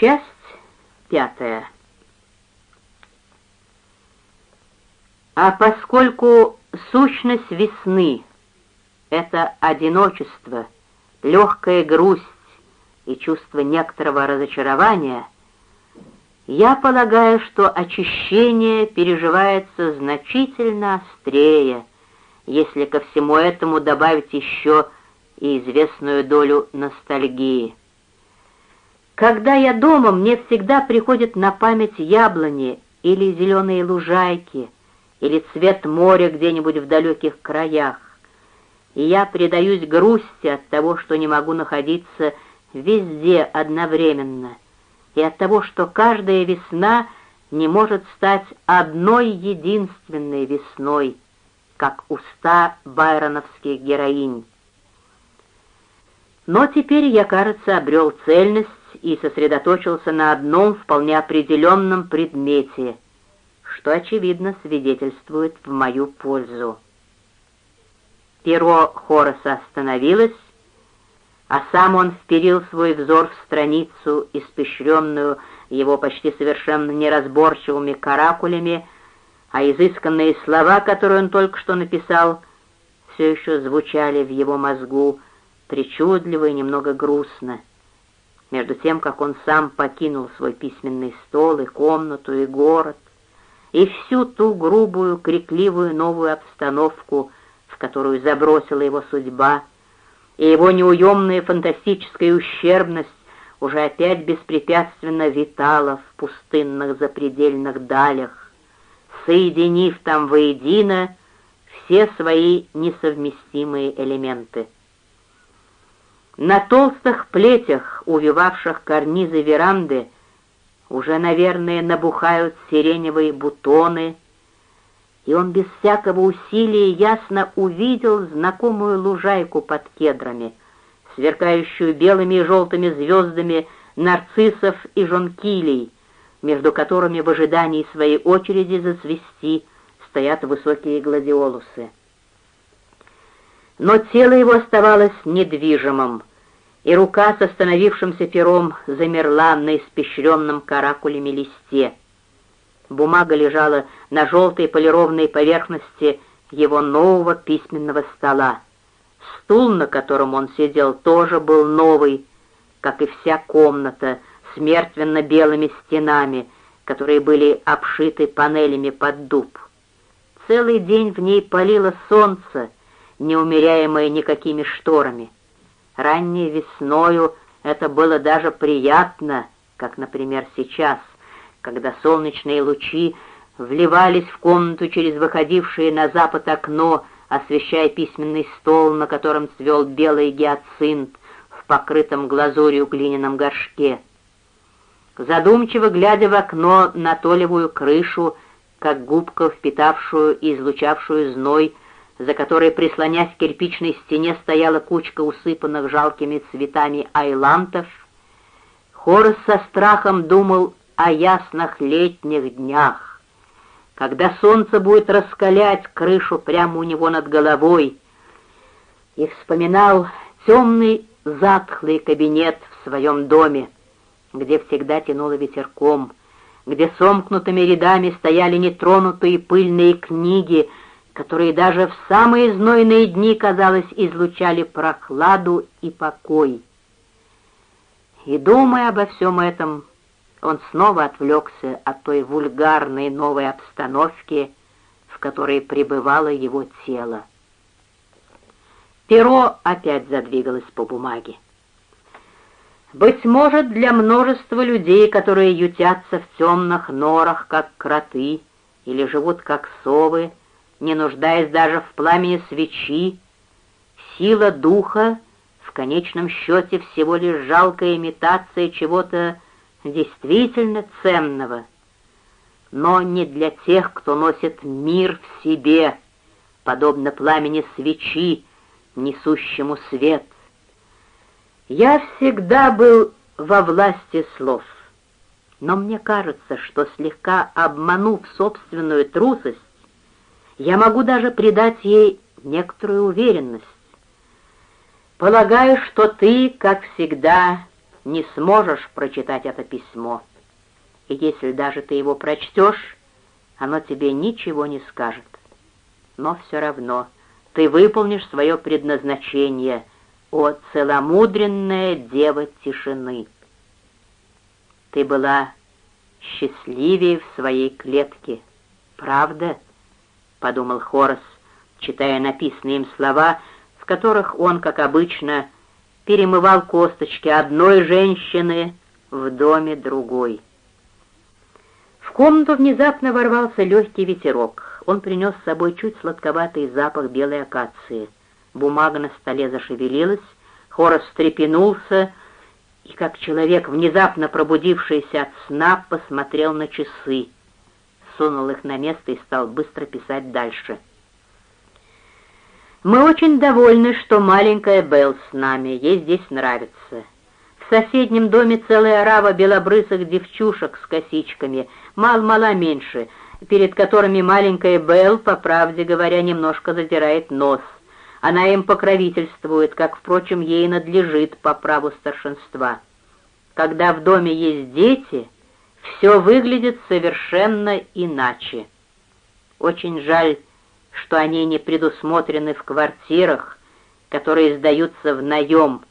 Часть пятая. А поскольку сущность весны — это одиночество, легкая грусть и чувство некоторого разочарования, я полагаю, что очищение переживается значительно острее, если ко всему этому добавить еще и известную долю ностальгии. Когда я дома, мне всегда приходят на память яблони или зеленые лужайки, или цвет моря где-нибудь в далеких краях. И я предаюсь грусти от того, что не могу находиться везде одновременно, и от того, что каждая весна не может стать одной единственной весной, как уста байроновских героинь. Но теперь я, кажется, обрел цельность и сосредоточился на одном вполне определенном предмете, что, очевидно, свидетельствует в мою пользу. Перо Хороса остановилось, а сам он вперил свой взор в страницу, испещренную его почти совершенно неразборчивыми каракулями, а изысканные слова, которые он только что написал, все еще звучали в его мозгу причудливо и немного грустно между тем, как он сам покинул свой письменный стол и комнату, и город, и всю ту грубую, крикливую новую обстановку, в которую забросила его судьба, и его неуемная фантастическая ущербность уже опять беспрепятственно витала в пустынных запредельных далях, соединив там воедино все свои несовместимые элементы. На толстых плетях, увивавших карнизы веранды, уже, наверное, набухают сиреневые бутоны, и он без всякого усилия ясно увидел знакомую лужайку под кедрами, сверкающую белыми и желтыми звездами нарциссов и жонкилей, между которыми в ожидании своей очереди зацвести стоят высокие гладиолусы. Но тело его оставалось недвижимым, и рука с остановившимся пером замерла на испещренном каракулями листе. Бумага лежала на желтой полированной поверхности его нового письменного стола. Стул, на котором он сидел, тоже был новый, как и вся комната, с мертвенно-белыми стенами, которые были обшиты панелями под дуб. Целый день в ней палило солнце, не умеряемое никакими шторами. Ранней весною это было даже приятно, как, например, сейчас, когда солнечные лучи вливались в комнату через выходившее на запад окно, освещая письменный стол, на котором цвел белый гиацинт в покрытом глазурью глиняном горшке. Задумчиво глядя в окно на толевую крышу, как губка, впитавшую и излучавшую зной, за которой, прислонясь к кирпичной стене, стояла кучка усыпанных жалкими цветами айлантов, Хорос со страхом думал о ясных летних днях, когда солнце будет раскалять крышу прямо у него над головой, и вспоминал темный затхлый кабинет в своем доме, где всегда тянуло ветерком, где сомкнутыми рядами стояли нетронутые пыльные книги, которые даже в самые знойные дни, казалось, излучали прохладу и покой. И, думая обо всем этом, он снова отвлекся от той вульгарной новой обстановки, в которой пребывало его тело. Перо опять задвигалось по бумаге. Быть может, для множества людей, которые ютятся в темных норах, как кроты, или живут, как совы, не нуждаясь даже в пламени свечи, сила духа в конечном счете всего лишь жалкая имитация чего-то действительно ценного, но не для тех, кто носит мир в себе, подобно пламени свечи, несущему свет. Я всегда был во власти слов, но мне кажется, что слегка обманув собственную трусость, я могу даже придать ей некоторую уверенность. Полагаю, что ты, как всегда, не сможешь прочитать это письмо. И если даже ты его прочтешь, оно тебе ничего не скажет. Но все равно ты выполнишь свое предназначение, о целомудренная дева тишины. Ты была счастливее в своей клетке, правда? — подумал Хорос, читая написанные им слова, в которых он, как обычно, перемывал косточки одной женщины в доме другой. В комнату внезапно ворвался легкий ветерок. Он принес с собой чуть сладковатый запах белой акации. Бумага на столе зашевелилась, Хорос встрепенулся и, как человек, внезапно пробудившийся от сна, посмотрел на часы, сунул их на место и стал быстро писать дальше. «Мы очень довольны, что маленькая Белл с нами, ей здесь нравится. В соседнем доме целая рава белобрысых девчушек с косичками, мал-мала меньше, перед которыми маленькая Белл, по правде говоря, немножко задирает нос. Она им покровительствует, как, впрочем, ей надлежит по праву старшинства. Когда в доме есть дети, все выглядит совершенно иначе. Очень жаль, что они не предусмотрены в квартирах, которые сдаются в наем